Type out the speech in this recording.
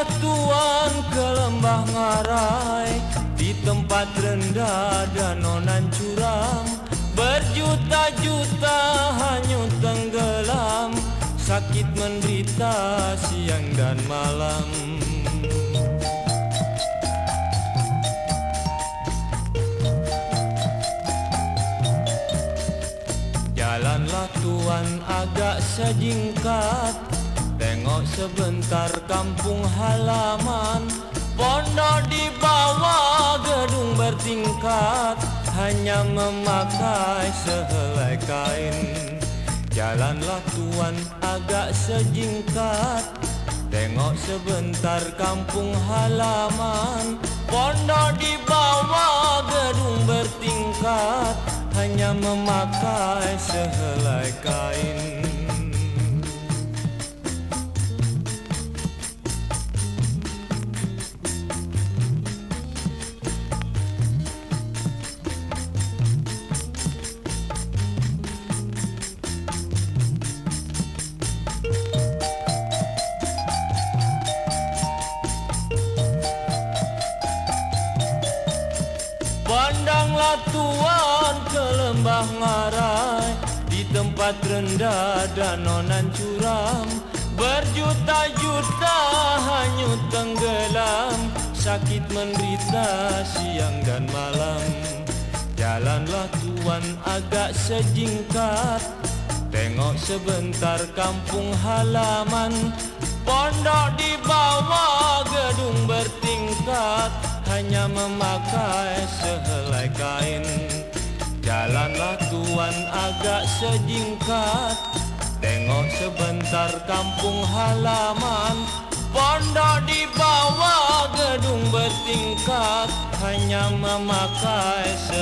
Jalanlah tuan ke lembah ngarai Di tempat rendah danonan curam. Berjuta-juta hanyut tenggelam Sakit menderita siang dan malam. Jalanlah tuan agak sejingkat Tengok sebentar kampung halaman. Pondok di bawah gedung bertingkat. Hanya memakai sehelai kain. Jalanlah tuan agak sejingkat. Tengok sebentar kampung halaman. Pondok di bawah gedung bertingkat. Hanya memakai sehelai kain Pandanglah tuan ke lembah ngarai Di tempat rendah danonan curam. Berjuta-juta hanyut tenggelam Sakit menderita siang dan malam. Jalanlah tuan agak sejingkat Tengok sebentar kampung halaman. Pondok di bawah gedung bertingkat Hanya memakai sehelai kain. Jalanlah tuan agak sejingkat. Tengok sebentar kampung halaman. Pondok di bawah gedung bertingkat. Hanya memakai sehelai